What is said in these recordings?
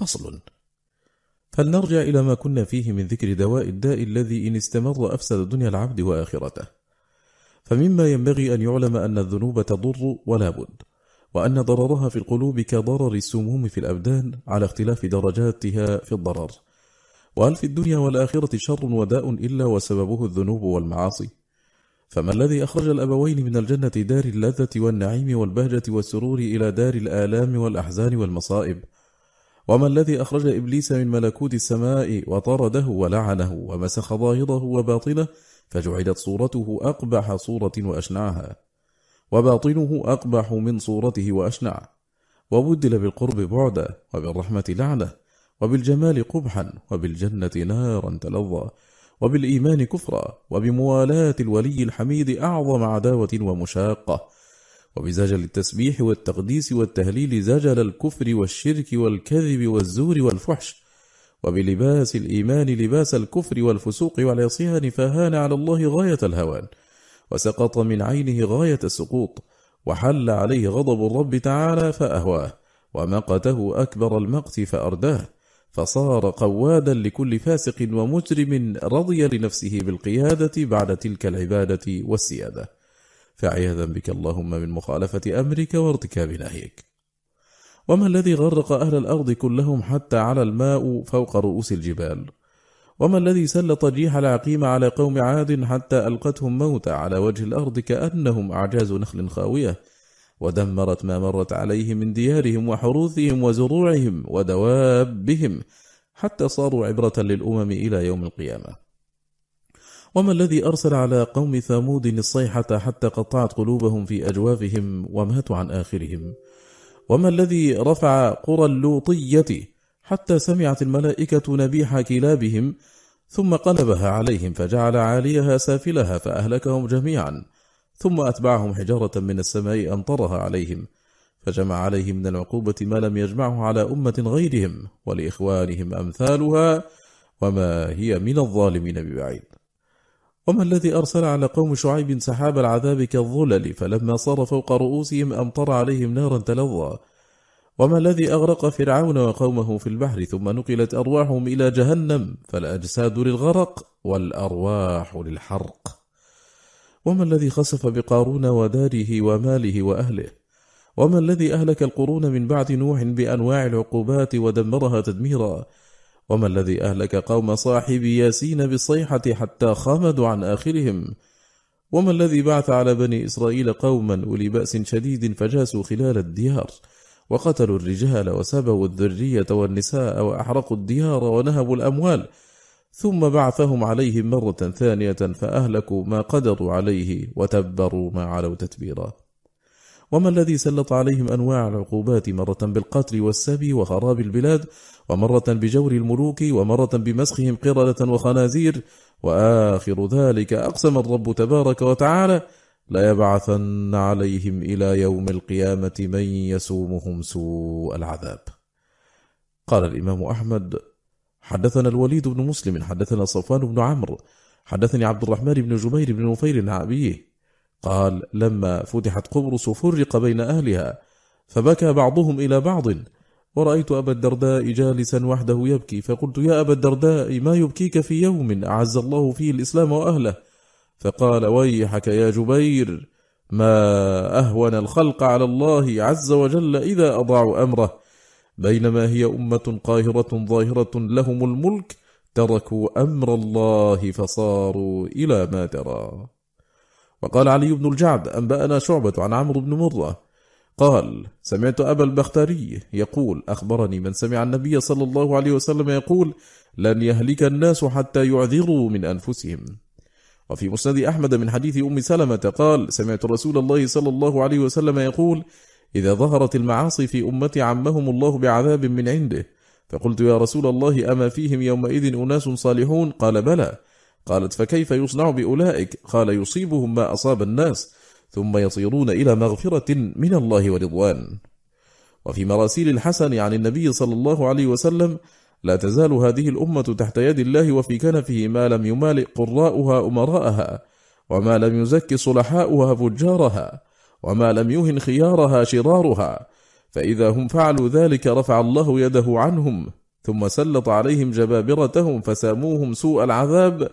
فصل. فلنرجع إلى ما كنا فيه من ذكر دواء الداء الذي إن استمر أفسد دنيا العبد وآخرته. فمما ينبغي أن يعلم أن الذنوب تضر ولا بد وأن ضررها في القلوب كضرر السموم في الأبدان على اختلاف درجاتها في الضرر. وهل في الدنيا والآخرة شر وداء إلا وسببه الذنوب والمعاصي؟ فما الذي أخرج الأبوين من الجنة دار اللذة والنعيم والبهجة والسرور إلى دار الآلام والأحزان والمصائب؟ وما الذي أخرج إبليس من ملكوت السماء وطرده ولعنه ومسخ ظاهره وباطنه فجعلت صورته أقبح صورة وأشنعها. وباطنه أقبح من صورته وأشنع. وبدل بالقرب بعدا وبالرحمة لعنة. وبالجمال قبحا وبالجنة نارا تلظى. وبالإيمان كفرا وبموالاة الولي الحميد أعظم عداوة ومشاقة. وبزجل التسبيح والتقديس والتهليل زجل الكفر والشرك والكذب والزور والفحش وبلباس الإيمان لباس الكفر والفسوق والعصيان فهان على الله غاية الهوان وسقط من عينه غاية السقوط وحل عليه غضب الرب تعالى فأهواه ومقته أكبر المقت فأرداه فصار قوادا لكل فاسق ومجرم رضي لنفسه بالقيادة بعد تلك العبادة والسيادة فعياذا بك اللهم من مخالفة أمرك وارتكاب نهيك وما الذي غرق أهل الأرض كلهم حتى على الماء فوق رؤوس الجبال؟ وما الذي سلط الريح العقيم على قوم عاد حتى ألقتهم موتى على وجه الأرض كأنهم أعجاز نخل خاوية؟ ودمرت ما مرت عليهم من ديارهم وحروثهم وزروعهم ودوابهم حتى صاروا عبرة للأمم إلى يوم القيامة. وما الذي أرسل على قوم ثامود الصيحة حتى قطعت قلوبهم في أجوافهم وماتوا عن آخرهم؟ وما الذي رفع قرى اللوطية حتى سمعت الملائكة نبيح كلابهم ثم قلبها عليهم فجعل عاليها سافلها فأهلكهم جميعا ثم أتبعهم حجارة من السماء أمطرها عليهم فجمع عليهم من العقوبة ما لم يجمعه على أمة غيرهم ولإخوانهم أمثالها وما هي من الظالمين ببعيد. وما الذي أرسل على قوم شعيب سحاب العذاب كالظلل فلما صار فوق رؤوسهم أمطر عليهم نارا تلظى؟ وما الذي أغرق فرعون وقومه في البحر ثم نقلت أرواحهم إلى جهنم فالأجساد للغرق والأرواح للحرق؟ وما الذي خسف بقارون وداره وماله وأهله؟ وما الذي أهلك القرون من بعد نوح بأنواع العقوبات ودمرها تدميرا؟ وما الذي أهلك قوم صاحب ياسين بالصيحة حتى خامدوا عن آخرهم؟ وما الذي بعث على بني إسرائيل قوما أولي بأس شديد فجاسوا خلال الديار؟ وقتلوا الرجال وسبوا الذرية والنساء وأحرقوا الديار ونهبوا الأموال ثم بعثهم عليهم مرة ثانية فأهلكوا ما قدروا عليه وتبروا ما علوا تتبيرا. وما الذي سلط عليهم أنواع العقوبات مرة بالقتل والسبي وخراب البلاد ومرة بجور الملوك ومرة بمسخهم قردة وخنازير وآخر ذلك أقسم الرب تبارك وتعالى ليبعثن عليهم إلى يوم القيامة من يسومهم سوء العذاب. قال الإمام أحمد حدثنا الوليد بن مسلم حدثنا صفوان بن عمرو حدثني عبد الرحمن بن جبير بن نفير عن أبيه قال لما فتحت قبرص فرق بين أهلها فبكى بعضهم إلى بعض ورأيت أبا الدرداء جالسا وحده يبكي فقلت يا أبا الدرداء ما يبكيك في يوم أعز الله فيه الإسلام وأهله؟ فقال ويحك يا جبير ما أهون الخلق على الله عز وجل إذا أضاعوا أمره. بينما هي أمة قاهرة ظاهرة لهم الملك تركوا أمر الله فصاروا إلى ما ترى. وقال علي بن الجعد أنبأنا شعبة عن عمرو بن مرة. قال سمعت أبا البختري يقول أخبرني من سمع النبي صلى الله عليه وسلم يقول لن يهلك الناس حتى يعذروا من أنفسهم. وفي مسند أحمد من حديث أم سلمة قال سمعت رسول الله صلى الله عليه وسلم يقول إذا ظهرت المعاصي في أمتي عمهم الله بعذاب من عنده. فقلت يا رسول الله أما فيهم يومئذ أناس صالحون؟ قال بلى. قالت فكيف يصنع بأولئك؟ قال يصيبهم ما أصاب الناس ثم يصيرون إلى مغفرة من الله ورضوان. وفي مراسيل الحسن عن النبي صلى الله عليه وسلم لا تزال هذه الأمة تحت يد الله وفي كنفه ما لم يمالئ قراؤها أمراءها وما لم يزك صلحاؤها فجارها وما لم يهن خيارها شرارها فإذا هم فعلوا ذلك رفع الله يده عنهم ثم سلط عليهم جبابرتهم فساموهم سوء العذاب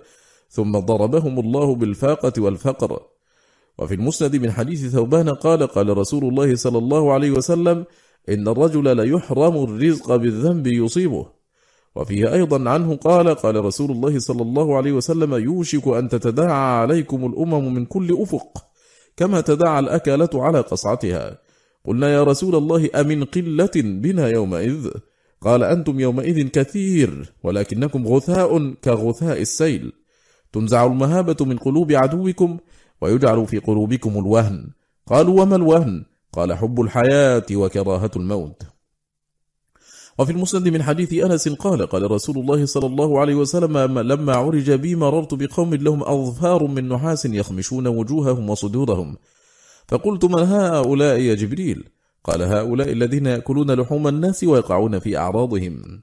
ثم ضربهم الله بالفاقة والفقر. وفي المسند من حديث ثوبان قال قال رسول الله صلى الله عليه وسلم إن الرجل ليحرم الرزق بالذنب يصيبه. وفيه أيضا عنه قال قال رسول الله صلى الله عليه وسلم يوشك أن تتداعى عليكم الأمم من كل أفق كما تداعى الأكلة على قصعتها. قلنا يا رسول الله أمن قلة بنا يومئذ؟ قال أنتم يومئذ كثير ولكنكم غثاء كغثاء السيل. تنزع المهابة من قلوب عدوكم ويجعل في قلوبكم الوهن. قالوا وما الوهن؟ قال حب الحياة وكراهة الموت. وفي المسند من حديث أنس قال قال رسول الله صلى الله عليه وسلم لما عرج بي مررت بقوم لهم أظفار من نحاس يخمشون وجوههم وصدورهم. فقلت من هؤلاء يا جبريل؟ قال هؤلاء الذين يأكلون لحوم الناس ويقعون في أعراضهم.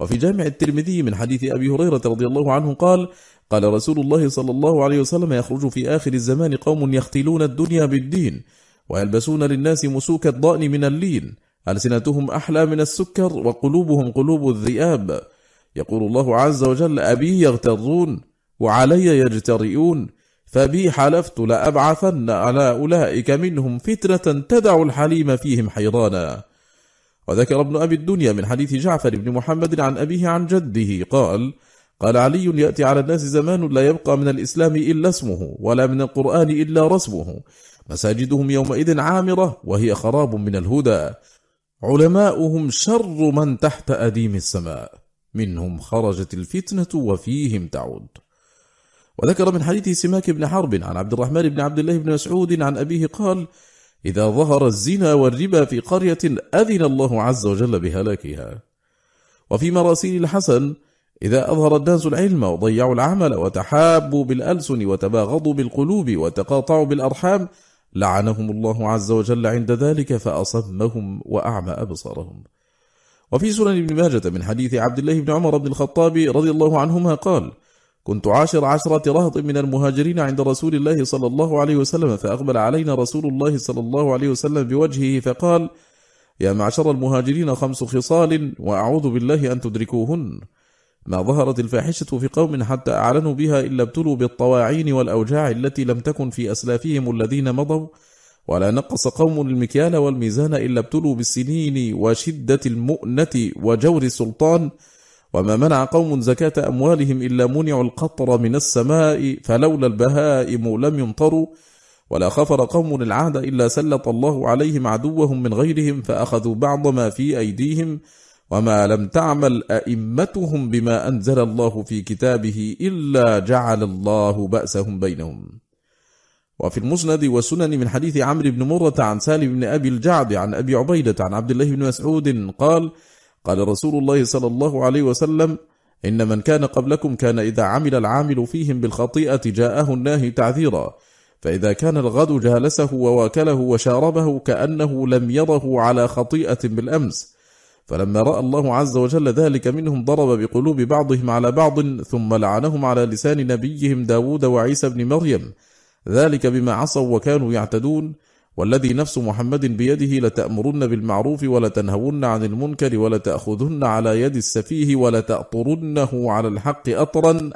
وفي جامع الترمذي من حديث أبي هريرة رضي الله عنه قال قال رسول الله صلى الله عليه وسلم يخرج في آخر الزمان قوم يختلون الدنيا بالدين ويلبسون للناس مسوك الضأن من اللين ألسنتهم أحلى من السكر وقلوبهم قلوب الذئاب. يقول الله عز وجل أبي يغترون وعلي يجترئون فبي حلفت لأبعثن على أولئك منهم فتنة تدع الحليم فيهم حيرانا. وذكر ابن أبي الدنيا من حديث جعفر بن محمد عن أبيه عن جده قال قال علي يأتي على الناس زمان لا يبقى من الإسلام إلا اسمه ولا من القرآن إلا رسمه. مساجدهم يومئذ عامرة وهي خراب من الهدى. علماؤهم شر من تحت أديم السماء. منهم خرجت الفتنة وفيهم تعود. وذكر من حديث سماك بن حرب عن عبد الرحمن بن عبد الله بن مسعود عن أبيه قال إذا ظهر الزنا والربا في قرية أذن الله عز وجل بهلاكها. وفي مراسيل الحسن إذا أظهر الناس العلم وضيعوا العمل وتحابوا بالألسن وتباغضوا بالقلوب وتقاطعوا بالأرحام لعنهم الله عز وجل عند ذلك فأصمهم وأعمى أبصارهم. وفي سنن ابن ماجة من حديث عبد الله بن عمر بن الخطاب رضي الله عنهما قال كنت عاشر عشرة رهط من المهاجرين عند رسول الله صلى الله عليه وسلم فأقبل علينا رسول الله صلى الله عليه وسلم بوجهه فقال يا معشر المهاجرين خمس خصال وأعوذ بالله أن تدركوهن. ما ظهرت الفاحشة في قوم حتى أعلنوا بها إلا ابتلوا بالطواعين والأوجاع التي لم تكن في أسلافهم الذين مضوا ولا نقص قوم المكيال والميزان إلا ابتلوا بالسنين وشدة المؤنة وجور السلطان وما منع قوم زكاة أموالهم إلا منعوا القطر من السماء فلولا البهائم لم يمطروا ولا خفر قوم العهد إلا سلط الله عليهم عدوهم من غيرهم فأخذوا بعض ما في أيديهم وما لم تعمل أئمتهم بما أنزل الله في كتابه إلا جعل الله بأسهم بينهم. وفي المسند والسنن من حديث عمرو بن مرة عن سالم بن أبي الجعد عن أبي عبيدة عن عبد الله بن مسعود قال قال رسول الله صلى الله عليه وسلم إن من كان قبلكم كان إذا عمل العامل فيهم بالخطيئة جاءه الناهي تعذيرا فإذا كان الغد جالسه وواكله وشاربه كأنه لم يره على خطيئة بالأمس. فلما رأى الله عز وجل ذلك منهم ضرب بقلوب بعضهم على بعض ثم لعنهم على لسان نبيهم داود وعيسى بن مريم. ذلك بما عصوا وكانوا يعتدون. والذي نفس محمد بيده لتأمرن بالمعروف ولتنهون عن المنكر ولتأخذن على يد السفيه ولتأطرنه على الحق أطرا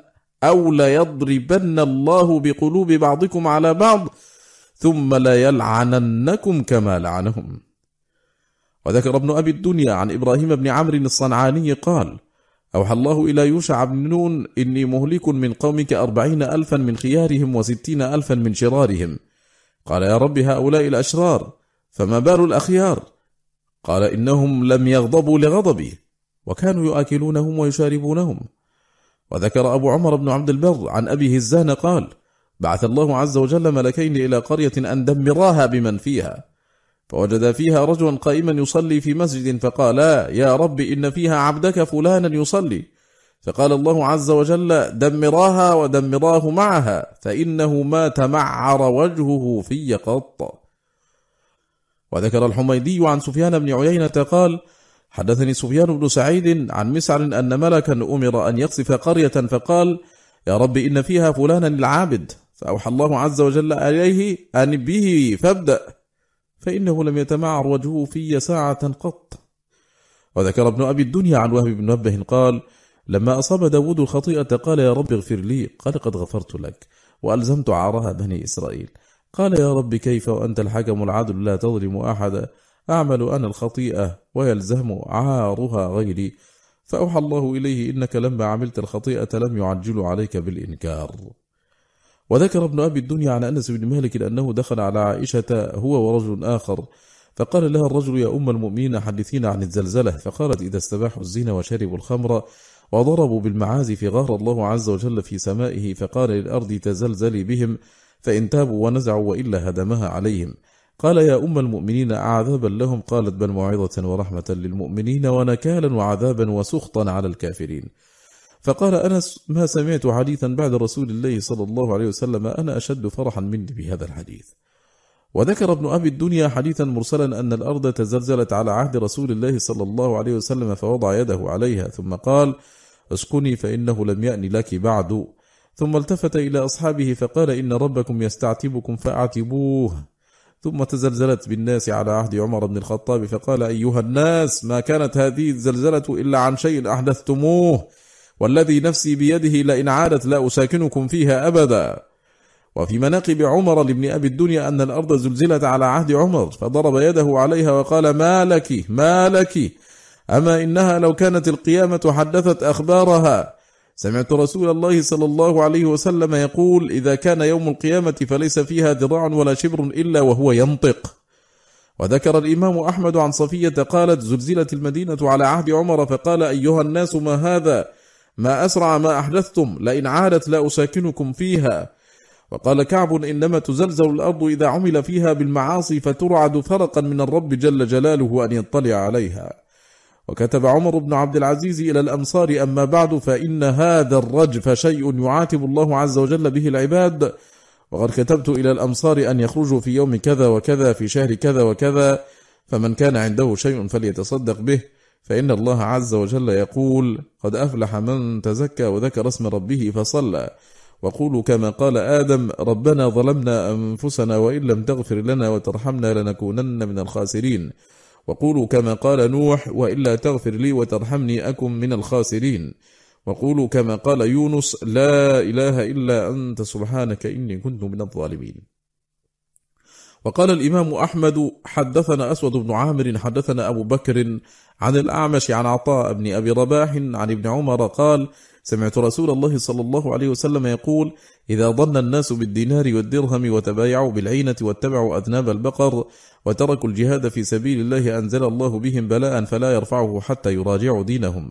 أو ليضربن الله بقلوب بعضكم على بعض ثم ليلعننكم كما لعنهم. وذكر ابن أبي الدنيا عن إبراهيم بن عمرو الصنعاني قال أوحى الله إلى يوشع بن نون إني مهلك من قومك أربعين ألفا من خيارهم وستين ألفا من شرارهم. قال يا رب هؤلاء الأشرار فما بال الأخيار؟ قال إنهم لم يغضبوا لغضبي وكانوا يؤكلونهم ويشاربونهم. وذكر أبو عمر بن عبد البر عن أبي هزان قال بعث الله عز وجل ملكين إلى قرية أن دمراها بمن فيها. فوجد فيها رجلا قائما يصلي في مسجد فقالا يا رب إن فيها عبدك فلانا يصلي. فقال الله عز وجل دمراها ودمراه معها فإنه ما تمعر وجهه في قط. وذكر الحميدي عن سفيان بن عيينة قال حدثني سفيان بن سعيد عن مسعر أن ملكا أمر أن يقصف قرية فقال يا رب إن فيها فلانا العابد فأوحى الله عز وجل عليه أن به فابدأ. فإنه لم يتمعر وجهه في ساعة قط. وذكر ابن أبي الدنيا عن وهب بن نبه قال لما أصاب داود الخطيئة قال يا رب اغفر لي قال قد غفرت لك وألزمت عارها بني إسرائيل. قال يا رب كيف وأنت الحكم العدل لا تظلم أحدا أعمل أنا الخطيئة ويلزم عارها غيري. فأوحى الله إليه إنك لما عملت الخطيئة لم يعجل عليك بالإنكار. وذكر ابن أبي الدنيا عن أنس بن مالك أنه دخل على عائشة هو ورجل آخر فقال لها الرجل يا أم المؤمنين حدثين عن الزلزلة فقالت إذا استباحوا الزنا وشربوا الخمر وضربوا بالمعازف غار الله عز وجل في سمائه فقال للأرض تزلزلي بهم فإن تابوا ونزعوا وإلا هدمها عليهم. قال يا أم المؤمنين أعذابا لهم؟ قالت بل موعظة ورحمة للمؤمنين ونكالا وعذابا وسخطا على الكافرين. فقال أنس ما سمعت حديثا بعد رسول الله صلى الله عليه وسلم أنا أشد فرحا مني بهذا الحديث. وذكر ابن أبي الدنيا حديثا مرسلا أن الأرض تزلزلت على عهد رسول الله صلى الله عليه وسلم فوضع يده عليها ثم قال اسكني فإنه لم يأن لك بعد. ثم التفت إلى أصحابه فقال إن ربكم يستعتبكم فأعتبوه. ثم تزلزلت بالناس على عهد عمر بن الخطاب فقال أيها الناس ما كانت هذه الزلزلة إلا عن شيء أحدثتموه. والذي نفسي بيده لئن عادت لا أساكنكم فيها أبدا. وفي مناقب عمر لابن أبي الدنيا أن الأرض زلزلت على عهد عمر فضرب يده عليها وقال ما لك ما لك؟ أما إنها لو كانت القيامة حدثت أخبارها. سمعت رسول الله صلى الله عليه وسلم يقول إذا كان يوم القيامة فليس فيها ذراع ولا شبر إلا وهو ينطق. وذكر الإمام أحمد عن صفية قالت زلزلت المدينة على عهد عمر فقال أيها الناس ما هذا؟ ما أسرع ما أحدثتم لئن عادت لا أساكنكم فيها. وقال كعب إنما تزلزل الأرض إذا عمل فيها بالمعاصي فترعد فرقا من الرب جل جلاله أن يطلع عليها. وكتب عمر بن عبد العزيز إلى الأمصار أما بعد فإن هذا الرجف شيء يعاتب الله عز وجل به العباد. وقد كتبت إلى الأمصار أن يخرجوا في يوم كذا وكذا في شهر كذا وكذا فمن كان عنده شيء فليتصدق به. فإن الله عز وجل يقول قد أفلح من تزكى وذكر اسم ربه فصلى وقولوا كما قال آدم ربنا ظلمنا أنفسنا وإن لم تغفر لنا وترحمنا لنكونن من الخاسرين وقولوا كما قال نوح وإلا تغفر لي وترحمني أكن من الخاسرين وقولوا كما قال يونس لا إله إلا أنت سبحانك إني كنت من الظالمين وقال الإمام أحمد حدثنا أسود بن عامر حدثنا أبو بكر عن الأعمش عن عطاء بن أبي رباح عن ابن عمر قال سمعت رسول الله صلى الله عليه وسلم يقول إذا ظن الناس بالدينار والدرهم وتبايعوا بالعينة واتبعوا أذناب البقر وتركوا الجهاد في سبيل الله أنزل الله بهم بلاء فلا يرفعه حتى يراجعوا دينهم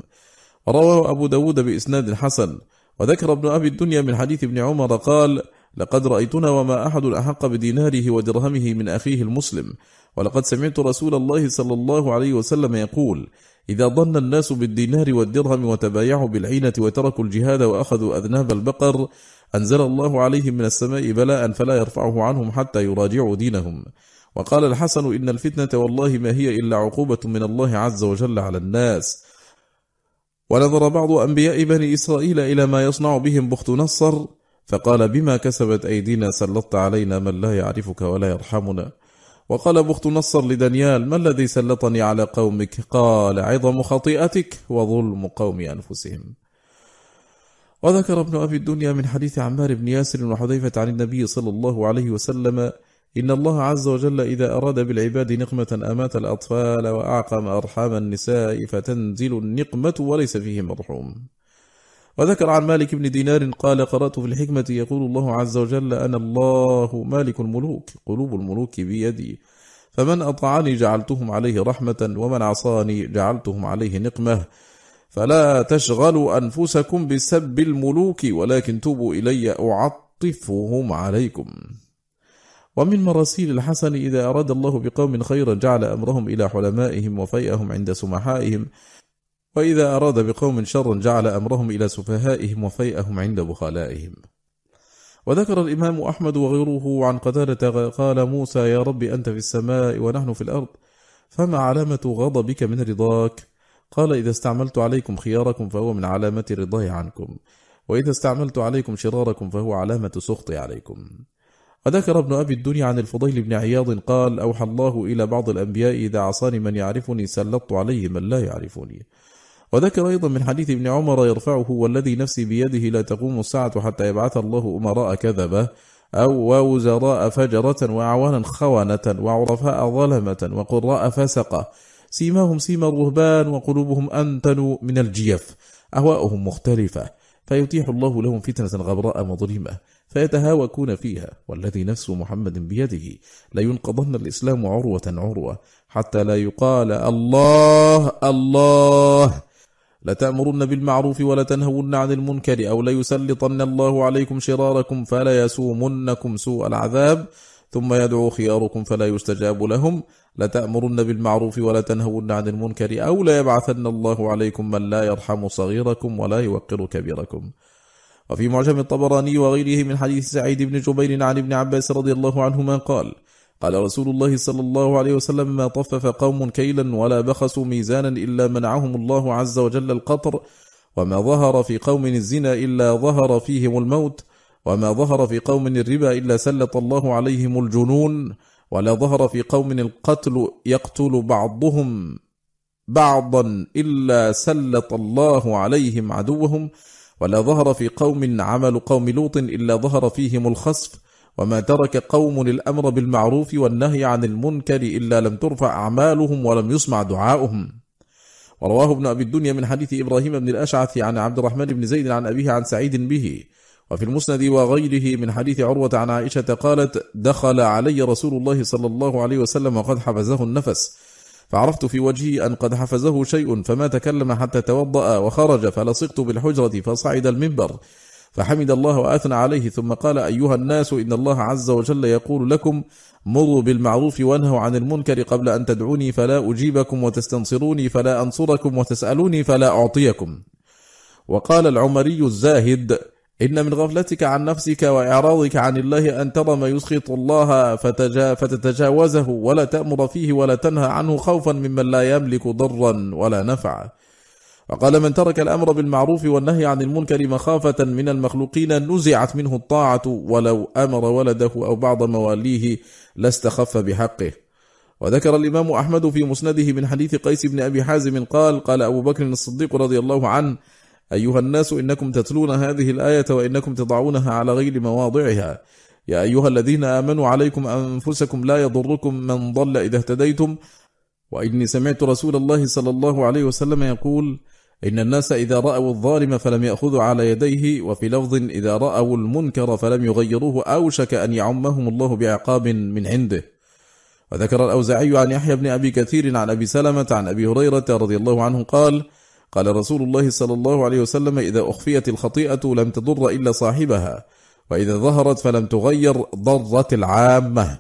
رواه أبو داود بإسناد حسن. وذكر ابن أبي الدنيا من حديث ابن عمر قال لقد رأيتنا وما أحد أحق بديناره ودرهمه من أخيه المسلم. ولقد سمعت رسول الله صلى الله عليه وسلم يقول إذا ظن الناس بالدينار والدرهم وتبايعوا بالعينة وتركوا الجهاد وأخذوا أذناب البقر أنزل الله عليهم من السماء بلاء فلا يرفعه عنهم حتى يراجعوا دينهم. وقال الحسن إن الفتنة والله ما هي إلا عقوبة من الله عز وجل على الناس. ونظر بعض أنبياء بني إسرائيل إلى ما يصنع بهم بخت نصر فقال بما كسبت أيدينا سلطت علينا من لا يعرفك ولا يرحمنا. وقال بخت نصر لدانيال ما الذي سلطني على قومك؟ قال عظم خطيئتك وظلم قوم أنفسهم. وذكر ابن أبي الدنيا من حديث عمار بن ياسر وحذيفة عن النبي صلى الله عليه وسلم إن الله عز وجل إذا أراد بالعباد نقمة أمات الأطفال وأعقم أرحام النساء فتنزل النقمة وليس فيه مرحوم. وذكر عن مالك بن دينار قال قرأت في الحكمة يقول الله عز وجل أنا الله مالك الملوك قلوب الملوك بيدي. فمن أطعني جعلتهم عليه رحمة ومن عصاني جعلتهم عليه نقمة. فلا تشغلوا أنفسكم بسب الملوك ولكن توبوا إلي أعطفهم عليكم. ومن مراسيل الحسن إذا أراد الله بقوم خيرا جعل أمرهم إلى حلمائهم وفيئهم عند سمحائهم. وإذا أراد بقوم شرا جعل أمرهم إلى سفهائهم وفيئهم عند بخلائهم. وذكر الإمام أحمد وغيره عن قتادة قال موسى يا رب أنت في السماء ونحن في الأرض فما علامة غضبك من رضاك قال إذا استعملت عليكم خياركم فهو من علامة رضاي عنكم وإذا استعملت عليكم شراركم فهو علامة سخطي عليكم وذكر ابن أبي الدنيا عن الفضيل بن عياض قال أوحى الله إلى بعض الأنبياء إذا عصاني من يعرفني سلطت عليه من لا يعرفني. وذكر أيضا من حديث ابن عمر يرفعه والذي نفسي بيده لا تقوم الساعة حتى يبعث الله أمراء كذبة أو ووزراء فجرة وأعوانا خونة وعرفاء ظلمة وقراء فسقة. سيماهم سيما الرهبان وقلوبهم أنتن من الجيف. أهواؤهم مختلفة. فيتيح الله لهم فتنة غبراء مظلمة. فيتهاوكون فيها. والذي نفس محمد بيده. لينقضن الإسلام عروة عروة. حتى لا يقال الله الله. لتأمرن بالمعروف ولتنهون عن المنكر أو ليسلطن الله عليكم شراركم فلا يسومنكم سوء العذاب ثم يدعو خياركم فلا يستجاب لهم. لتأمرن بالمعروف ولتنهون عن المنكر أو ليبعثن الله عليكم من لا يرحم صغيركم ولا يوقر كبيركم. وفي معجم الطبراني وغيره من حديث سعيد بن جبير عن ابن عباس رضي الله عنهما قال قال رسول الله صلى الله عليه وسلم ما طفف قوم كيلا ولا بخسوا ميزانا إلا منعهم الله عز وجل القطر وما ظهر في قوم الزنا إلا ظهر فيهم الموت وما ظهر في قوم الربا إلا سلط الله عليهم الجنون ولا ظهر في قوم القتل يقتل بعضهم بعضا إلا سلط الله عليهم عدوهم ولا ظهر في قوم عمل قوم لوط إلا ظهر فيهم الخصف وما ترك قوم الأمر بالمعروف والنهي عن المنكر إلا لم ترفع أعمالهم ولم يسمع دعاؤهم. ورواه ابن أبي الدنيا من حديث إبراهيم بن الأشعث عن عبد الرحمن بن زيد عن أبيه عن سعيد به. وفي المسند وغيره من حديث عروة عن عائشة قالت دخل علي رسول الله صلى الله عليه وسلم وقد حفزه النفس. فعرفت في وجهه أن قد حفزه شيء فما تكلم حتى توضأ وخرج فلصقت بالحجرة فصعد المنبر. فحمد الله وأثنى عليه. ثم قال أيها الناس إن الله عز وجل يقول لكم مروا بالمعروف وانهوا عن المنكر قبل أن تدعوني فلا أجيبكم وتستنصروني فلا أنصركم وتسألوني فلا أعطيكم. وقال العمري الزاهد إن من غفلتك عن نفسك وإعراضك عن الله أن ترى ما يسخط الله فتجا فتتجاوزه ولا تأمر فيه ولا تنهى عنه خوفا ممن لا يملك ضرا ولا نفعا وقال من ترك الأمر بالمعروف والنهي عن المنكر مخافة من المخلوقين نزعت منه الطاعة ولو أمر ولده أو بعض مواليه لاستخف بحقه. وذكر الإمام أحمد في مسنده من حديث قيس بن أبي حازم قال قال أبو بكر الصديق رضي الله عنه أيها الناس إنكم تتلون هذه الآية وإنكم تضعونها على غير مواضعها. يا أيها الذين آمنوا عليكم أنفسكم لا يضركم من ضل إذا اهتديتم. وإني سمعت رسول الله صلى الله عليه وسلم يقول إن الناس إذا رأوا الظالم فلم يأخذوا على يديه وفي لفظ إذا رأوا المنكر فلم يغيروه أوشك أن يعمهم الله بعقاب من عنده. وذكر الأوزعي عن يحيى بن أبي كثير عن أبي سلمة عن أبي هريرة رضي الله عنه قال قال رسول الله صلى الله عليه وسلم إذا أخفيت الخطيئة لم تضر إلا صاحبها وإذا ظهرت فلم تغير ضرت العامة.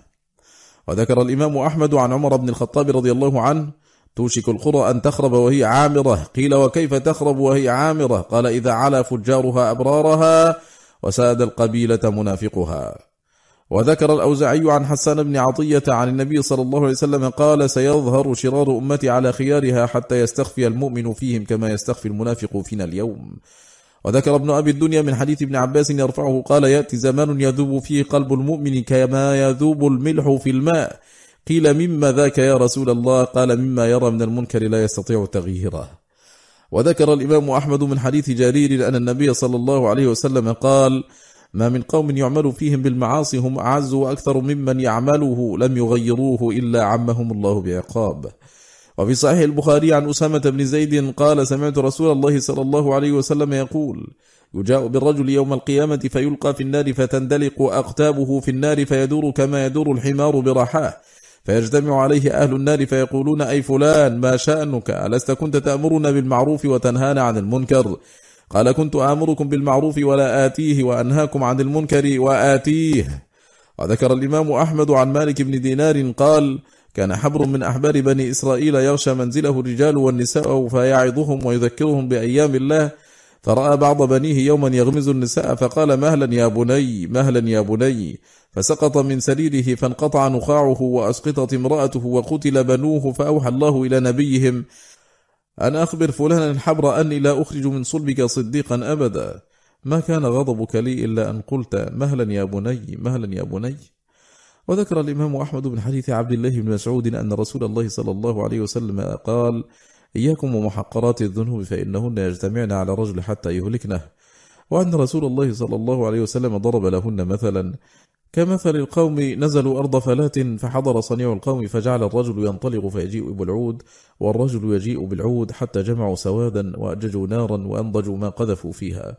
وذكر الإمام أحمد عن عمر بن الخطاب رضي الله عنه توشك القرى أن تخرب وهي عامرة. قيل وكيف تخرب وهي عامرة؟ قال إذا علا فجارها أبرارها وساد القبيلة منافقها. وذكر الأوزعي عن حسان بن عطية عن النبي صلى الله عليه وسلم قال سيظهر شرار أمتي على خيارها حتى يستخفي المؤمن فيهم كما يستخفي المنافق فينا اليوم. وذكر ابن أبي الدنيا من حديث ابن عباس يرفعه قال يأتي زمان يذوب فيه قلب المؤمن كما يذوب الملح في الماء. قيل مما ذاك يا رسول الله؟ قال مما يرى من المنكر لا يستطيع تغييره. وذكر الإمام أحمد من حديث جرير أن النبي صلى الله عليه وسلم قال ما من قوم يعمل فيهم بالمعاصي هم أعز وأكثر ممن يعمله لم يغيروه إلا عمهم الله بعقاب. وفي صحيح البخاري عن أسامة بن زيد قال سمعت رسول الله صلى الله عليه وسلم يقول يجاء بالرجل يوم القيامة فيلقى في النار فتندلق أقتابه في النار فيدور كما يدور الحمار برحاه. فيجتمع عليه أهل النار فيقولون أي فلان ما شأنك؟ ألست كنت تأمرنا بالمعروف وتنهانا عن المنكر؟ قال كنت آمركم بالمعروف ولا آتيه وأنهاكم عن المنكر وآتيه. وذكر الإمام أحمد عن مالك بن دينار قال كان حبر من أحبار بني إسرائيل يغشى منزله الرجال والنساء فيعظهم ويذكرهم بأيام الله فرأى بعض بنيه يوما يغمز النساء فقال مهلا يا بني مهلا يا بني. فسقط من سريره فانقطع نخاعه وأسقطت امرأته وقتل بنوه فأوحى الله إلى نبيهم أن أخبر فلانا الحبر أني لا أخرج من صلبك صديقا أبدا. ما كان غضبك لي إلا أن قلت مهلا يا بني مهلا يا بني. وذكر الإمام أحمد بن حديث عبد الله بن مسعود أن رسول الله صلى الله عليه وسلم قال إياكم ومحقرات الذنوب فإنهن يجتمعن على رجل حتى يهلكنه. وأن رسول الله صلى الله عليه وسلم ضرب لهن مثلا. كمثل القوم نزلوا أرض فلات فحضر صنيع القوم فجعل الرجل ينطلق فيجيء بالعود والرجل يجيء بالعود حتى جمعوا سوادا وأججوا نارا وأنضجوا ما قذفوا فيها.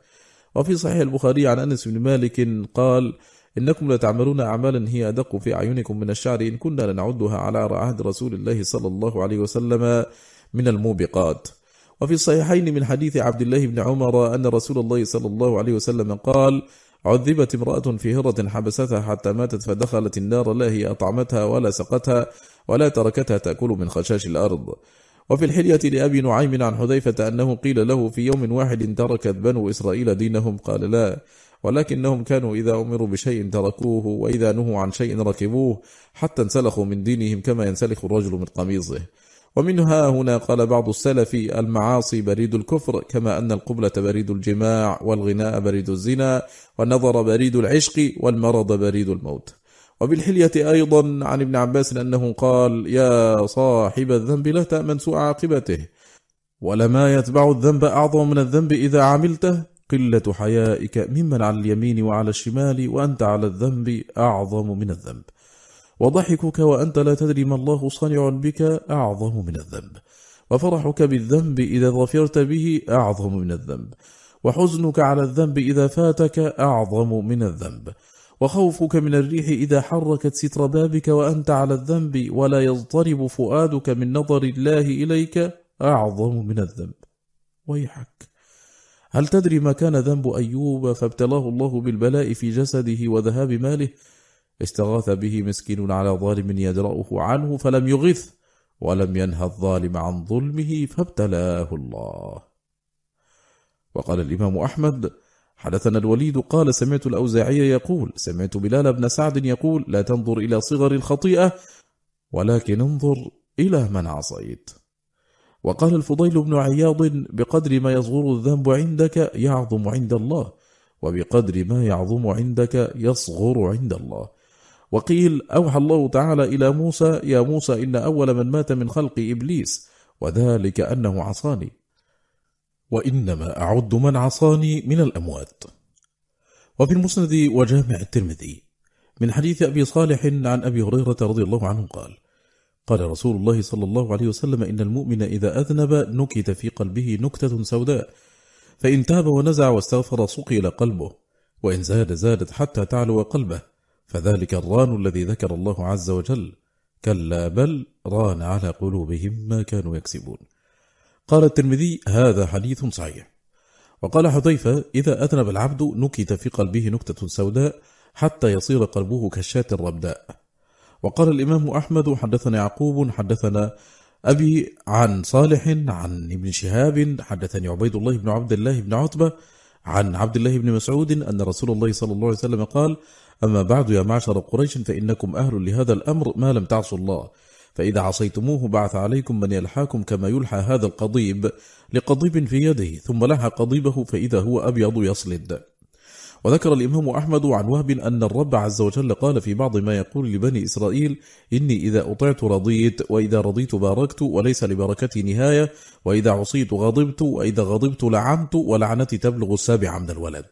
وفي صحيح البخاري عن أنس بن مالك قال إنكم لتعملون أعمالا هي أدق في أعينكم من الشعر إن كنا لنعدها على عهد رسول الله صلى الله عليه وسلم. من الموبقات. وفي الصحيحين من حديث عبد الله بن عمر أن رسول الله صلى الله عليه وسلم قال عذبت امرأة في هرة حبستها حتى ماتت فدخلت النار لا هي أطعمتها ولا سقتها ولا تركتها تأكل من خشاش الأرض. وفي الحلية لأبي نعيم عن حذيفة أنه قيل له في يوم واحد تركت بنو إسرائيل دينهم قال لا. ولكنهم كانوا إذا أمروا بشيء تركوه وإذا نهوا عن شيء ركبوه حتى انسلخوا من دينهم كما ينسلخ الرجل من قميصه. ومنها هنا قال بعض السلف المعاصي بريد الكفر كما أن القبلة بريد الجماع والغناء بريد الزنا والنظر بريد العشق والمرض بريد الموت. وبالحلية أيضا عن ابن عباس أنه قال يا صاحب الذنب لا تأمن سوء عاقبته ولما يتبع الذنب أعظم من الذنب إذا عملته. قلة حيائك ممن على اليمين وعلى الشمال وأنت على الذنب أعظم من الذنب. وضحكك وأنت لا تدري ما الله صانع بك أعظم من الذنب. وفرحك بالذنب إذا ظفرت به أعظم من الذنب. وحزنك على الذنب إذا فاتك أعظم من الذنب. وخوفك من الريح إذا حركت ستر بابك وأنت على الذنب ولا يضطرب فؤادك من نظر الله إليك أعظم من الذنب. ويحك. هل تدري ما كان ذنب أيوب فابتلاه الله بالبلاء في جسده وذهاب ماله؟ استغاث به مسكين على ظالم يدرأه عنه فلم يغث ولم ينهى الظالم عن ظلمه فابتلاه الله. وقال الإمام أحمد حدثنا الوليد قال سمعت الأوزاعي يقول سمعت بلال بن سعد يقول لا تنظر إلى صغر الخطيئة ولكن انظر إلى من عصيت. وقال الفضيل بن عياض بقدر ما يصغر الذنب عندك يعظم عند الله وبقدر ما يعظم عندك يصغر عند الله. وقيل أوحى الله تعالى إلى موسى يا موسى إن أول من مات من خلق إبليس وذلك أنه عصاني. وإنما أعد من عصاني من الأموات. وفي المسند وجامع الترمذي من حديث أبي صالح عن أبي هريرة رضي الله عنه قال قال رسول الله صلى الله عليه وسلم إن المؤمن إذا أذنب نكت في قلبه نكتة سوداء فإن تاب ونزع واستغفر صقل قلبه وإن زاد زادت حتى تعلو قلبه. فذلك الران الذي ذكر الله عز وجل. كلا بل ران على قلوبهم ما كانوا يكسبون. قال الترمذي هذا حديث صحيح. وقال حذيفة إذا أذنب العبد نكت في قلبه نكتة سوداء حتى يصير قلبه كالشاة الربداء وقال الإمام أحمد حدثنا يعقوب حدثنا أبي عن صالح عن ابن شهاب حدثني عبيد الله بن عبد الله بن عتبة عن عبد الله بن مسعود أن رسول الله صلى الله عليه وسلم قال أما بعد يا معشر قريش فإنكم أهل لهذا الأمر ما لم تعصوا الله. فإذا عصيتموه بعث عليكم من يلحاكم كما يلحى هذا القضيب لقضيب في يده ثم لحى قضيبه فإذا هو أبيض يصلد. وذكر الإمام أحمد عن وهب أن الرب عز وجل قال في بعض ما يقول لبني إسرائيل إني إذا أطعت رضيت وإذا رضيت باركت وليس لبركتي نهاية وإذا عصيت غضبت وإذا غضبت لعنت ولعنتي تبلغ السابع من الولد.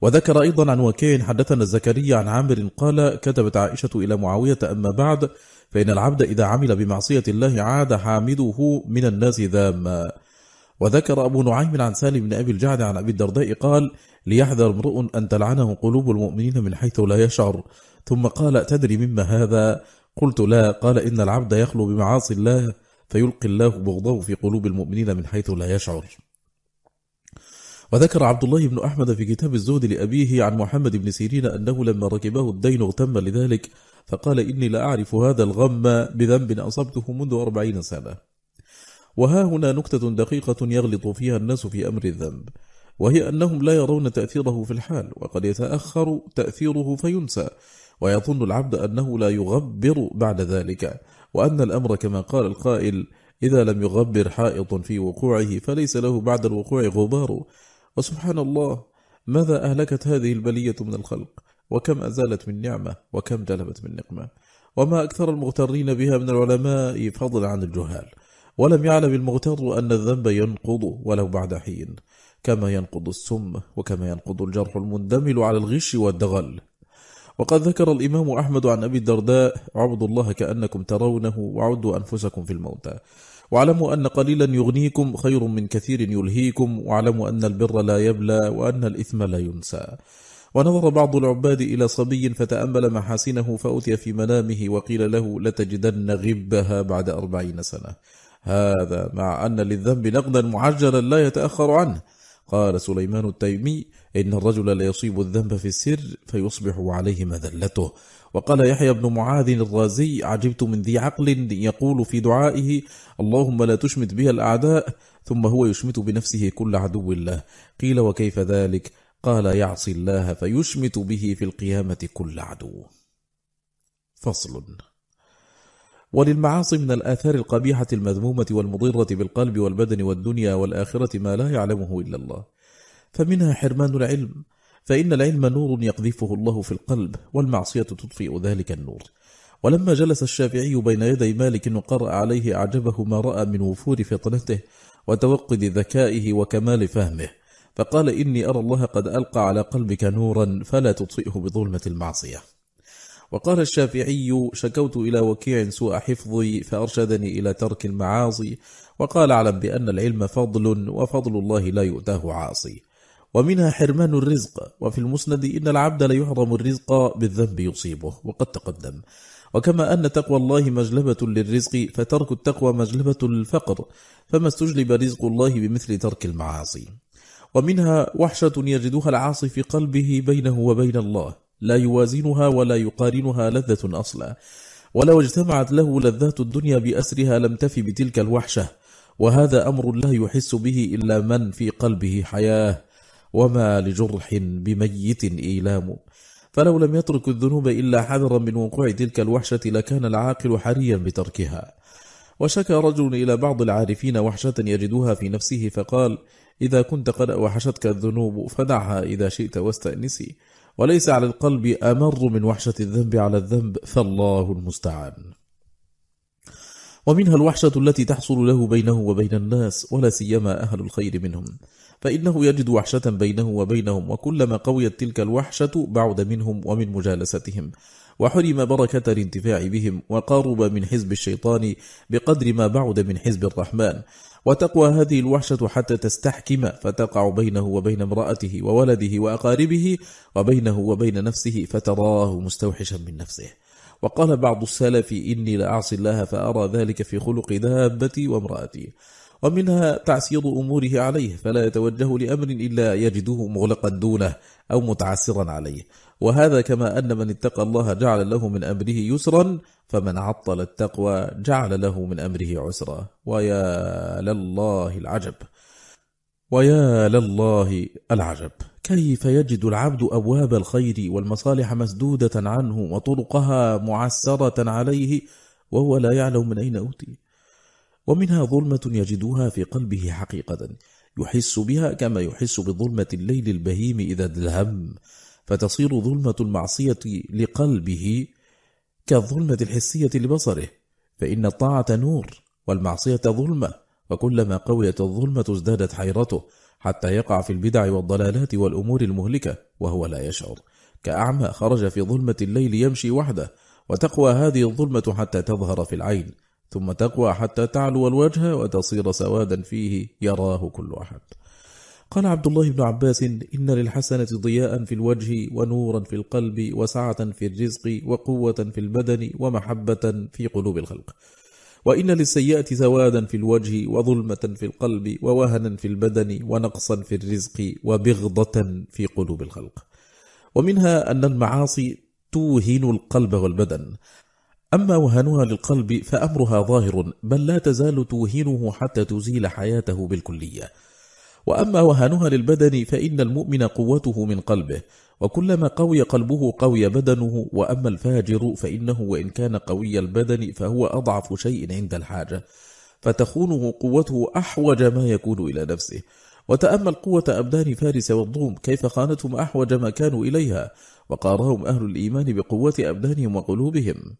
وذكر أيضا عن وكيع حدثنا زكريا عن عامر قال كتبت عائشة إلى معاوية أما بعد فإن العبد إذا عمل بمعصية الله عاد حامده من الناس ذاما. وذكر أبو نعيم عن سالم بن أبي الجعد عن أبي الدرداء قال ليحذر امرؤ أن تلعنه قلوب المؤمنين من حيث لا يشعر. ثم قال تدري مما هذا؟ قلت لا. قال إن العبد يخلو بمعاصي الله فيلقي الله بغضه في قلوب المؤمنين من حيث لا يشعر. وذكر عبد الله بن أحمد في كتاب الزهد لأبيه عن محمد بن سيرين أنه لما ركبه الدين اغتم لذلك فقال إني لا أعرف هذا الغم بذنب أصبته منذ أربعين سنة. وها هنا نكتة دقيقة يغلط فيها الناس في أمر الذنب وهي أنهم لا يرون تأثيره في الحال وقد يتأخر تأثيره فينسى ويظن العبد أنه لا يغبر بعد ذلك وأن الأمر كما قال القائل إذا لم يغبر حائط في وقوعه فليس له بعد الوقوع غبار وسبحان الله ماذا أهلكت هذه البلية من الخلق؟ وكم أزالت من نعمة؟ وكم جلبت من نقمة؟ وما أكثر المغترين بها من العلماء فضلا عن الجهال. ولم يعلم المغتر أن الذنب ينقض ولو بعد حين. كما ينقض السم وكما ينقض الجرح المندمل على الغش والدغل. وقد ذكر الإمام أحمد عن أبي الدرداء عبدوا الله كأنكم ترونه وعدوا أنفسكم في الموتى. واعلموا أن قليلا يغنيكم خير من كثير يلهيكم. واعلموا أن البر لا يبلى وأن الإثم لا ينسى. ونظر بعض العباد إلى صبي فتأمل محاسنه فأتي في منامه وقيل له لتجدن غبها بعد أربعين سنة. هذا مع أن للذنب نقدا معجلا لا يتأخر عنه. قال سليمان التيمي إن الرجل ليصيب الذنب في السر فيصبح عليه مذلته. وقال يحيى بن معاذ الرازي عجبت من ذي عقل يقول في دعائه اللهم لا تشمت بها الأعداء ثم هو يشمت بنفسه كل عدو الله قيل وكيف ذلك؟ قال يعصي الله فيشمت به في القيامة كل عدو. فصل. وللمعاصي من الآثار القبيحة المذمومة والمضرة بالقلب والبدن والدنيا والآخرة ما لا يعلمه إلا الله. فمنها حرمان العلم فإن العلم نور يقذفه الله في القلب والمعصية تطفئ ذلك النور. ولما جلس الشافعي بين يدي مالك وقرأ عليه أعجبه ما رأى من وفور فطنته وتوقد ذكائه وكمال فهمه فقال إني أرى الله قد ألقى على قلبك نورا فلا تطفئه بظلمة المعصية. وقال الشافعي شكوت إلى وكيع سوء حفظي فأرشدني إلى ترك المعاصي وقال اعلم بأن العلم فضل وفضل الله لا يؤتاه عاصي. ومنها حرمان الرزق. وفي المسند إن العبد ليحرم الرزق بالذنب يصيبه. وقد تقدم. وكما أن تقوى الله مجلبة للرزق فترك التقوى مجلبة للفقر فما استجلب رزق الله بمثل ترك المعاصي. ومنها وحشة يجدها العاصي في قلبه بينه وبين الله. لا يوازنها ولا يقارنها لذة أصلا. ولو اجتمعت له لذات الدنيا بأسرها لم تف بتلك الوحشة. وهذا أمر لا يحس به إلا من في قلبه حياة. وما لجرح بميت إيلام. فلو لم يترك الذنوب إلا حذرا من وقوع تلك الوحشة لكان العاقل حريا بتركها. وشكى رجل إلى بعض العارفين وحشة يجدها في نفسه فقال إذا كنت قد وحشتك الذنوب فدعها إذا شئت واستأنسي وليس على القلب أمر من وحشة الذنب على الذنب فالله المستعان. ومنها الوحشة التي تحصل له بينه وبين الناس ولا سيما أهل الخير منهم. فإنه يجد وحشة بينه وبينهم وكلما قويت تلك الوحشة بعد منهم ومن مجالستهم. وحرم بركة الانتفاع بهم وقارب من حزب الشيطان بقدر ما بعد من حزب الرحمن. وتقوى هذه الوحشة حتى تستحكم فتقع بينه وبين امرأته وولده وأقاربه وبينه وبين نفسه فتراه مستوحشا من نفسه. وقال بعض السلف إني لأعصي الله فأرى ذلك في خلق دابتي وامرأتي. ومنها تعسير أموره عليه فلا يتوجه لأمر إلا يجده مغلقا دونه أو متعسرا عليه. وهذا كما أن من اتقى الله جعل له من أمره يسرا فمن عطل التقوى جعل له من أمره عسرا. ويا لله العجب. ويا لله العجب. كيف يجد العبد أبواب الخير والمصالح مسدودة عنه وطرقها معسرة عليه وهو لا يعلم من أين أوتي؟ ومنها ظلمة يجدها في قلبه حقيقة يحس بها كما يحس بظلمة الليل البهيم إذا دلهم فتصير ظلمة المعصية لقلبه كالظلمة الحسية لبصره فإن الطاعة نور والمعصية ظلمة وكلما قويت الظلمة ازدادت حيرته حتى يقع في البدع والضلالات والأمور المهلكة وهو لا يشعر. كأعمى خرج في ظلمة الليل يمشي وحده وتقوى هذه الظلمة حتى تظهر في العين. ثم تقوى حتى تعلو الوجه وتصير سوادا فيه يراه كل أحد. قال عبد الله بن عباس إن للحسنة ضياء في الوجه ونورا في القلب وسعة في الرزق وقوة في البدن ومحبة في قلوب الخلق. وإن للسيئة سوادا في الوجه وظلمة في القلب ووهنا في البدن ونقصا في الرزق وبغضة في قلوب الخلق. ومنها أن المعاصي توهن القلب والبدن. أما وهنها للقلب فأمرها ظاهر بل لا تزال توهنه حتى تزيل حياته بالكلية. وأما وهنها للبدن فإن المؤمن قوته من قلبه وكلما قوي قلبه قوي بدنه وأما الفاجر فإنه وإن كان قوي البدن فهو أضعف شيء عند الحاجة. فتخونه قوته أحوج ما يكون إلى نفسه. وتأمل قوة أبدان فارس والروم كيف خانتهم أحوج ما كانوا إليها؟ وقارهم أهل الإيمان بقوة أبدانهم وقلوبهم.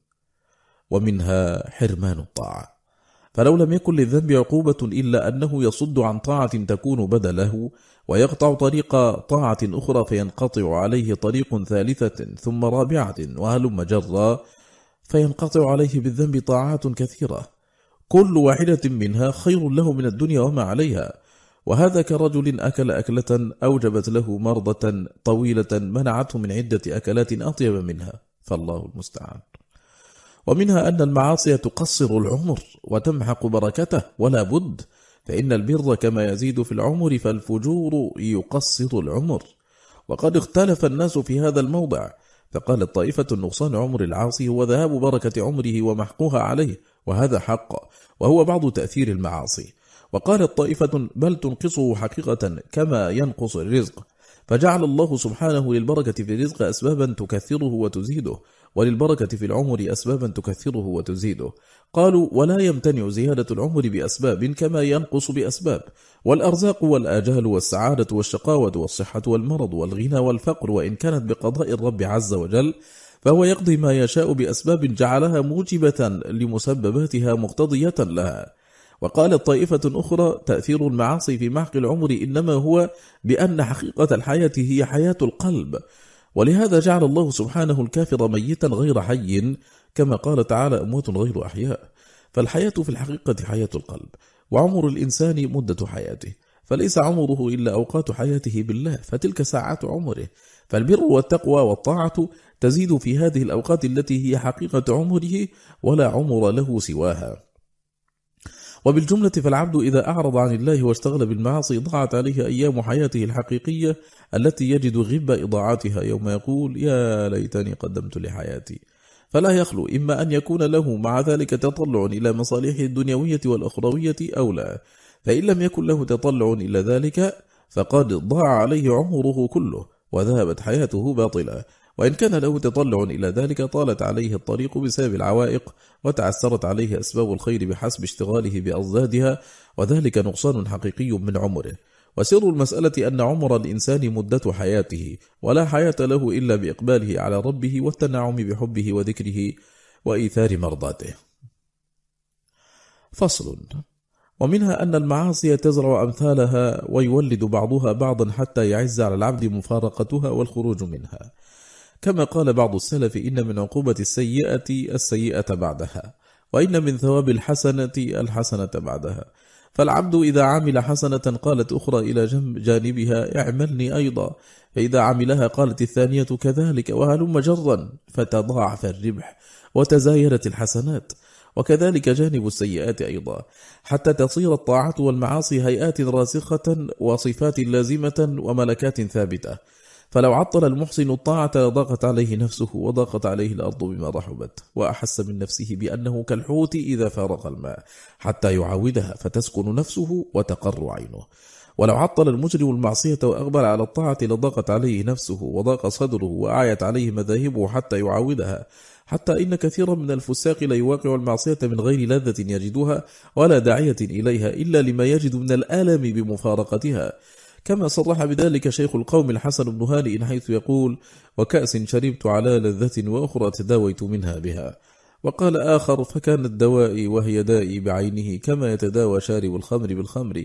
ومنها حرمان الطاعة. فلو لم يكن للذنب عقوبة إلا أنه يصد عن طاعة تكون بدله ويقطع طريق طاعة أخرى فينقطع عليه طريق ثالثة ثم رابعة وهلم جرا فينقطع عليه بالذنب طاعات كثيرة. كل واحدة منها خير له من الدنيا وما عليها. وهذا كرجل أكل أكلة أوجبت له مرضة طويلة منعته من عدة أكلات أطيب منها. فالله المستعان. ومنها أن المعاصي تقصر العمر وتمحق بركته ولا بد فإن البر كما يزيد في العمر فالفجور يقصر العمر. وقد اختلف الناس في هذا الموضع فقالت طائفة نقصان عمر العاصي هو ذهاب بركة عمره ومحقها عليه وهذا حق وهو بعض تأثير المعاصي. وقالت طائفة بل تنقصه حقيقة كما ينقص الرزق. فجعل الله سبحانه للبركة في الرزق أسبابا تكثره وتزيده. وللبركة في العمر أسبابا تكثره وتزيده. قالوا ولا يمتنع زيادة العمر بأسباب كما ينقص بأسباب. والأرزاق والآجال والسعادة والشقاوة والصحة والمرض والغنى والفقر وإن كانت بقضاء الرب عز وجل فهو يقضي ما يشاء بأسباب جعلها موجبة لمسبباتها مقتضية لها. وقالت طائفة أخرى تأثير المعاصي في محق العمر إنما هو بأن حقيقة الحياة هي حياة القلب. ولهذا جعل الله سبحانه الكافر ميتا غير حي كما قال تعالى أموات غير أحياء. فالحياة في الحقيقة حياة القلب وعمر الإنسان مدة حياته. فليس عمره إلا أوقات حياته بالله فتلك ساعات عمره. فالبر والتقوى والطاعة تزيد في هذه الأوقات التي هي حقيقة عمره ولا عمر له سواها. وبالجملة فالعبد إذا أعرض عن الله واشتغل بالمعاصي ضاعت عليه أيام حياته الحقيقية التي يجد غب إضاعتها يوم يقول يا ليتني قدمت لحياتي. فلا يخلو إما أن يكون له مع ذلك تطلع إلى مصالحه الدنيوية والأخروية أو لا. فإن لم يكن له تطلع إلى ذلك فقد ضاع عليه عمره كله وذهبت حياته باطلة. وإن كان له تطلع إلى ذلك طالت عليه الطريق بسبب العوائق وتعسرت عليه أسباب الخير بحسب اشتغاله بأضدادها وذلك نقصان حقيقي من عمره. وسر المسألة أن عمر الإنسان مدة حياته ولا حياة له إلا بإقباله على ربه والتنعم بحبه وذكره وإيثار مرضاته. فصل. ومنها أن المعاصي تزرع أمثالها ويولد بعضها بعضا حتى يعز على العبد مفارقتها والخروج منها. كما قال بعض السلف إن من عقوبة السيئة السيئة بعدها وإن من ثواب الحسنة الحسنة بعدها. فالعبد إذا عمل حسنة قالت أخرى إلى جانبها اعملني أيضا. فإذا عملها قالت الثانية كذلك وهلم جرا فتضاعف الربح وتزايرت الحسنات. وكذلك جانب السيئات أيضا. حتى تصير الطاعة والمعاصي هيئات راسخة وصفات لازمة وملكات ثابتة. فلو عطل المحسن الطاعة لضاقت عليه نفسه وضاقت عليه الأرض بما رحبت وأحس من نفسه بأنه كالحوت إذا فارق الماء حتى يعودها فتسكن نفسه وتقر عينه. ولو عطل المجرم المعصية وأقبل على الطاعة لضاقت عليه نفسه وضاق صدره وأعيت عليه مذاهبه حتى يعودها حتى إن كثيرا من الفساق لا يواقع المعصية من غير لذة يجدها ولا داعية إليها إلا لما يجد من الألم بمفارقتها. كما صرح بذلك شيخ القوم الحسن بن هانئ حيث يقول وكأس شربت على لذة وأخرى تداويت منها بها. وقال آخر فكانت دوائي وهي دائي بعينه كما يتداوى شارب الخمر بالخمر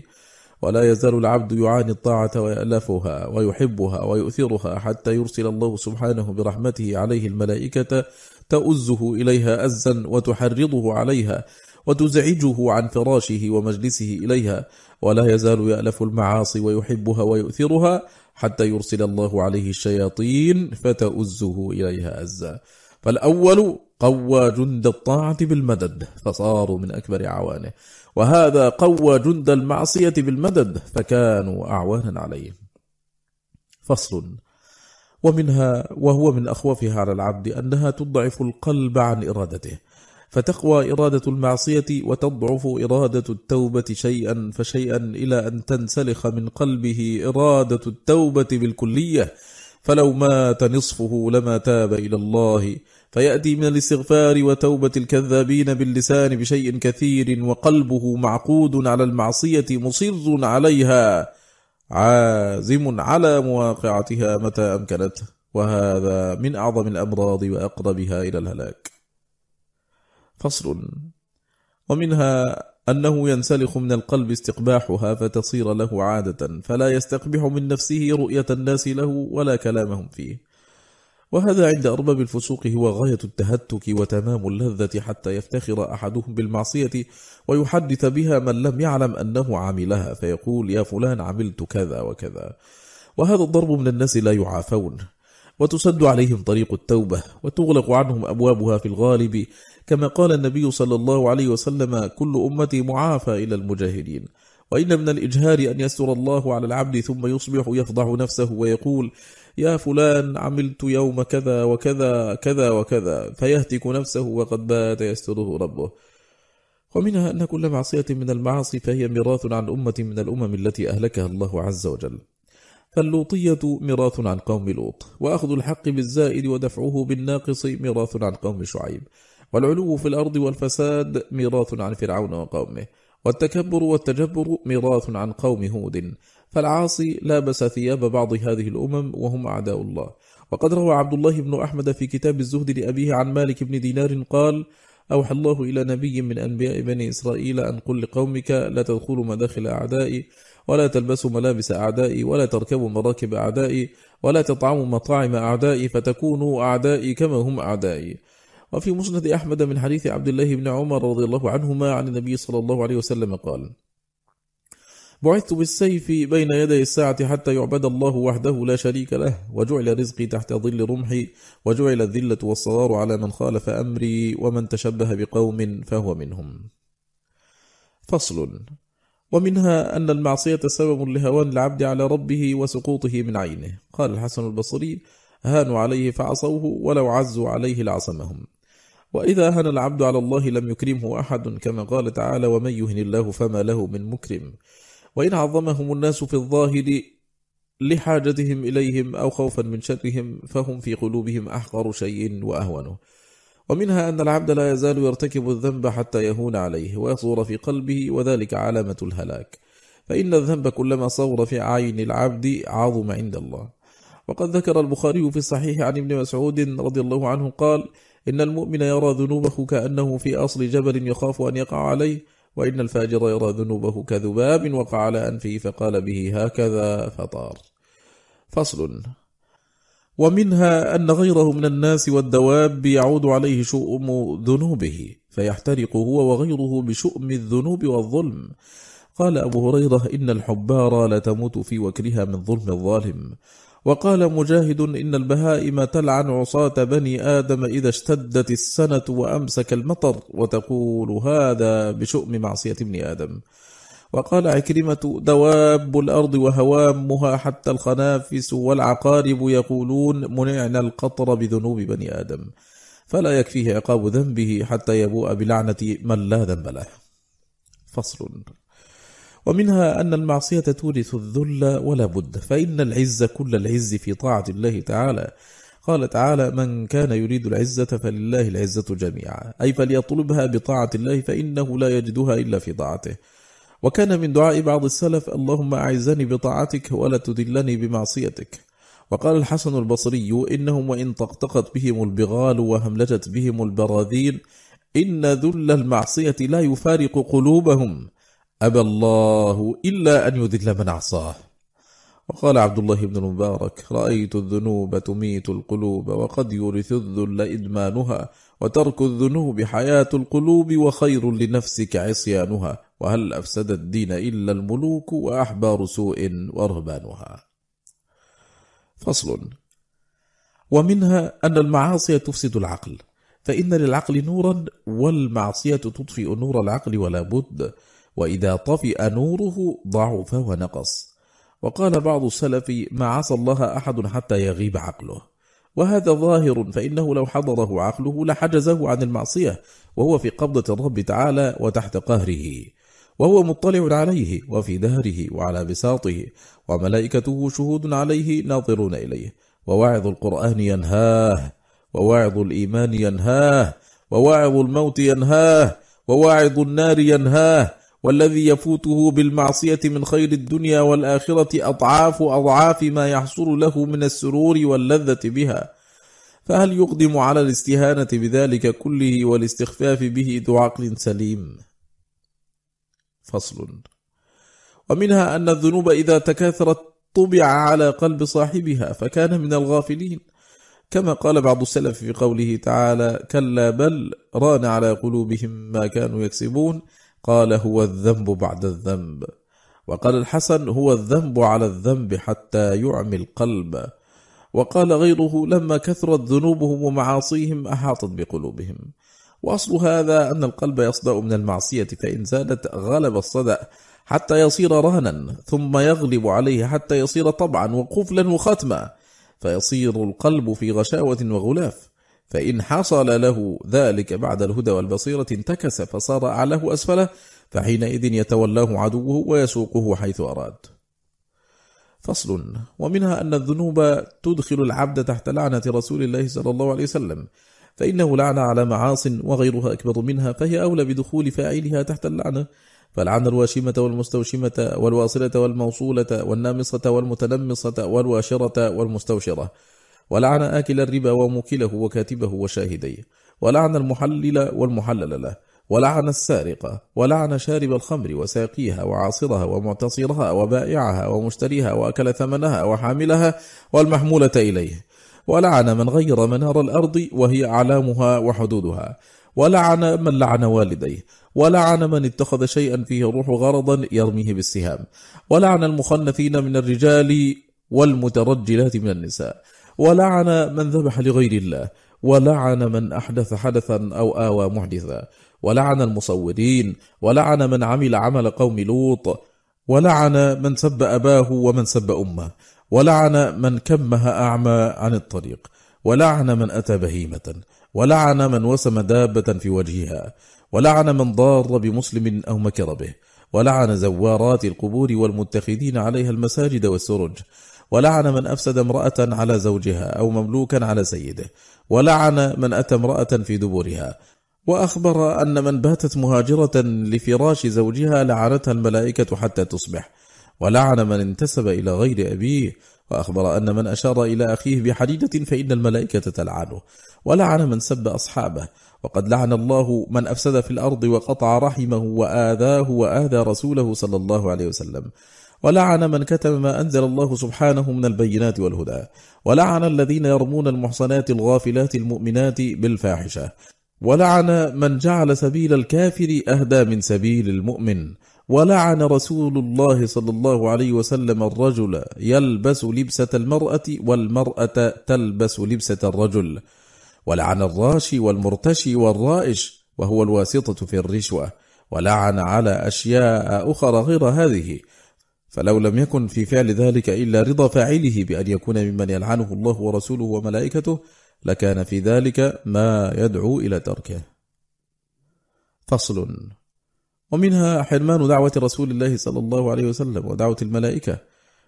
ولا يزال العبد يعاني الطاعة ويألفها ويحبها ويؤثرها حتى يرسل الله سبحانه برحمته عليه الملائكة تؤزه إليها أزا وتحرضه عليها وتزعجه عن فراشه ومجلسه إليها ولا يزال يألف المعاصي ويحبها ويؤثرها حتى يرسل الله عليه الشياطين فتؤزه إليها أزا. فالأول قوى جند الطاعة بالمدد فصاروا من أكبر أعوانه وهذا قوى جند المعصية بالمدد فكانوا أعوانا عليه فصل. ومنها وهو من أخوفها على العبد أنها تضعف القلب عن إرادته. فتقوى إرادة المعصية وتضعف إرادة التوبة شيئا فشيئا إلى أن تنسلخ من قلبه إرادة التوبة بالكلية. فلو مات نصفه لما تاب إلى الله. فيأتي من الاستغفار وتوبة الكذابين باللسان بشيء كثير وقلبه معقود على المعصية مصر عليها. عازم على مواقعتها متى أمكنته وهذا من أعظم الأمراض وأقربها إلى الهلاك. فصل. ومنها أنه ينسلخ من القلب استقباحها فتصير له عادة فلا يستقبح من نفسه رؤية الناس له ولا كلامهم فيه. وهذا عند أرباب الفسوق هو غاية التهتك وتمام اللذة حتى يفتخر أحدهم بالمعصية ويحدث بها من لم يعلم أنه عملها فيقول يا فلان عملت كذا وكذا. وهذا الضرب من الناس لا يعافون. وتسد عليهم طريق التوبة وتغلق عنهم أبوابها في الغالب كما قال النبي صلى الله عليه وسلم كل أمتي معافى إلى المجاهدين. وإن من الإجهار أن يستر الله على العبد ثم يصبح يفضح نفسه ويقول يا فلان عملت يوم كذا وكذا كذا وكذا. فيهتك نفسه وقد بات يستره ربه. ومنها أن كل معصية من المعاصي فهي ميراث عن أمة من الأمم التي أهلكها الله عز وجل. فاللوطية ميراث عن قوم لوط وأخذ الحق بالزائد ودفعه بالناقص ميراث عن قوم شعيب. والعلو في الأرض والفساد ميراث عن فرعون وقومه والتكبر والتجبر ميراث عن قوم هود. فالعاصي لابس ثياب بعض هذه الأمم وهم أعداء الله. وقد روى عبد الله بن أحمد في كتاب الزهد لأبيه عن مالك بن دينار قال أوحى الله إلى نبي من أنبياء بني إسرائيل أن قل لقومك لا تدخلوا مداخل أعدائي ولا تلبسوا ملابس أعدائي ولا تركبوا مراكب أعدائي ولا تطعموا مطاعم أعدائي فتكونوا أعدائي كما هم أعدائي. وفي مسند أحمد من حديث عبد الله بن عمر رضي الله عنهما عن النبي صلى الله عليه وسلم قال بعثت بالسيف بين يدي الساعة حتى يعبد الله وحده لا شريك له وجعل رزقي تحت ظل رمحي وجعل الذلة والصغار على من خالف أمري ومن تشبه بقوم فهو منهم. فصل. ومنها أن المعصية سبب لهوان العبد على ربه وسقوطه من عينه. قال الحسن البصري هانوا عليه فعصوه ولو عزوا عليه لعصمهم. وإذا هان العبد على الله لم يكرمه أحد كما قال تعالى ومن يهن الله فما له من مكرم. وإن عظمهم الناس في الظاهر لحاجتهم إليهم أو خوفا من شرهم فهم في قلوبهم أحقر شيء وأهونه. ومنها أن العبد لا يزال يرتكب الذنب حتى يهون عليه ويصور في قلبه وذلك علامة الهلاك. فإن الذنب كلما صور في عين العبد عظم عند الله. وقد ذكر البخاري في الصحيح عن ابن مسعود رضي الله عنه قال إن المؤمن يرى ذنوبه كأنه في أصل جبل يخاف أن يقع عليه وإن الفاجر يرى ذنوبه كذباب وقع على أنفه فقال به هكذا فطار. فصل. ومنها أن غيره من الناس والدواب يعود عليه شؤم ذنوبه فيحترق هو وغيره بشؤم الذنوب والظلم. قال أبو هريرة إن الحبار لتموت في وكرها من ظلم الظالم. وقال مجاهد إن البهائم تلعن عصاة بني آدم إذا اشتدت السنة وأمسك المطر وتقول هذا بشؤم معصية ابن آدم. وقال عكرمة دواب الأرض وهوامها حتى الخنافس والعقارب يقولون منعنا القطر بذنوب بني آدم. فلا يكفيه عقاب ذنبه حتى يبوء بلعنة من لا ذنب له. فصل. ومنها أن المعصية تورث الذل ولا بد فإن العز كل العز في طاعة الله تعالى. قال تعالى من كان يريد العزة فلله العزة جميعا. أي فليطلبها بطاعة الله فإنه لا يجدها إلا في طاعته. وكان من دعاء بعض السلف اللهم أعزني بطاعتك ولا تدلني بمعصيتك. وقال الحسن البصري إنهم وإن طقطقت بهم البغال وهملجت بهم البراذين إن ذل المعصية لا يفارق قلوبهم. أبى الله إلا أن يذل من عصاه. وقال عبد الله بن المبارك رأيت الذنوب تميت القلوب وقد يورث الذل إدمانها وترك الذنوب حياة القلوب وخير لنفسك عصيانها. وهل أفسد الدين إلا الملوك وأحبار سوء ورهبانها. فصل. ومنها أن المعاصي تفسد العقل فإن للعقل نورا والمعصية تطفئ نور العقل ولا بد وإذا طفئ نوره ضعف ونقص. وقال بعض السلف ما عصى الله أحد حتى يغيب عقله. وهذا ظاهر فإنه لو حضره عقله لحجزه عن المعصية وهو في قبضة الرب تعالى وتحت قهره. وهو مطلع عليه وفي دهره وعلى بساطه وملائكته شهود عليه ناظرون إليه. وواعظ القرآن ينهاه وواعظ الإيمان ينهاه وواعظ الموت ينهاه وواعظ النار ينهاه والذي يفوته بالمعصية من خير الدنيا والآخرة أضعاف أضعاف ما يحصل له من السرور واللذة بها. فهل يقدم على الاستهانة بذلك كله والاستخفاف به ذو عقل سليم؟ فصل. ومنها أن الذنوب إذا تكاثرت طبع على قلب صاحبها فكان من الغافلين. كما قال بعض السلف في قوله تعالى كلا بل ران على قلوبهم ما كانوا يكسبون قال هو الذنب بعد الذنب. وقال الحسن هو الذنب على الذنب حتى يعمي القلب. وقال غيره لما كثرت ذنوبهم ومعاصيهم أحاطت بقلوبهم. وأصل هذا أن القلب يصدأ من المعصية فإن زادت غلب الصدأ حتى يصير رهنا ثم يغلب عليه حتى يصير طبعا وقفلا وختما فيصير القلب في غشاوة وغلاف. فإن حصل له ذلك بعد الهدى والبصيرة انتكس فصار أعلاه أسفله فحينئذ يتولاه عدوه ويسوقه حيث أراد. فصل. ومنها أن الذنوب تدخل العبد تحت لعنة رسول الله صلى الله عليه وسلم فإنه لعن على معاص وغيرها أكبر منها فهي أولى بدخول فاعلها تحت اللعنة. فلعن الواشمة والمستوشمة والواصلة والموصولة والنامصة والمتنمصة والواشرة والمستوشرة. ولعن آكل الربا وموكله وكاتبه وشاهديه. ولعن المحلل والمحلل له. ولعن السارقة ولعن شارب الخمر وساقيها وعاصرها ومعتصرها وبائعها ومشتريها وأكل ثمنها وحاملها والمحمولة إليه. ولعن من غير منار الأرض وهي أعلامها وحدودها. ولعن من لعن والديه. ولعن من اتخذ شيئا فيه الروح غرضا يرميه بالسهام. ولعن المخنثين من الرجال والمترجلات من النساء. ولعن من ذبح لغير الله ولعن من أحدث حدثا أو آوى محدثا ولعن المصورين ولعن من عمل عمل قوم لوط ولعن من سب أباه ومن سب أمه ولعن من كمه أعمى عن الطريق ولعن من أتى بهيمة ولعن من وسم دابة في وجهها ولعن من ضار بمسلم أو مكر به ولعن زوارات القبور والمتخذين عليها المساجد والسرج ولعن من أفسد امرأة على زوجها أو مملوكا على سيده ولعن من أتى امرأة في دبورها. وأخبر أن من باتت مهاجرة لفراش زوجها لعنتها الملائكة حتى تصبح. ولعن من انتسب إلى غير أبيه. وأخبر أن من أشار إلى أخيه بحديدة فإن الملائكة تلعنه. ولعن من سب أصحابه. وقد لعن الله من أفسد في الأرض وقطع رحمه وآذاه وآذى رسوله صلى الله عليه وسلم. ولعن من كتم ما أنزل الله سبحانه من البينات والهدى. ولعن الذين يرمون المحصنات الغافلات المؤمنات بالفاحشة. ولعن من جعل سبيل الكافر أهدى من سبيل المؤمن. ولعن رسول الله صلى الله عليه وسلم الرجل يلبس لبسة المرأة والمرأة تلبس لبسة الرجل. ولعن الراشي والمرتشي والرائش وهو الواسطة في الرشوة. ولعن على أشياء أخرى غير هذه. فلو لم يكن في فعل ذلك إلا رضا فاعله بأن يكون ممن يلعنه الله ورسوله وملائكته لكان في ذلك ما يدعو إلى تركه. فصل. ومنها حرمان دعوة رسول الله صلى الله عليه وسلم ودعوة الملائكة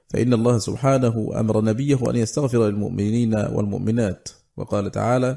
فإن الله سبحانه أمر نبيه أن يستغفر للمؤمنين والمؤمنات. وقال تعالى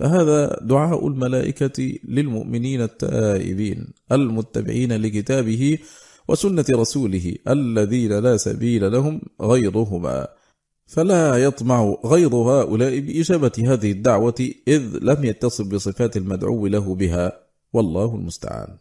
فهذا دعاء الملائكة للمؤمنين التائبين المتبعين لكتابه وسنة رسوله الذين لا سبيل لهم غيرهما. فلا يطمع غير هؤلاء بإجابة هذه الدعوة إذ لم يتصف بصفات المدعو له بها. والله المستعان.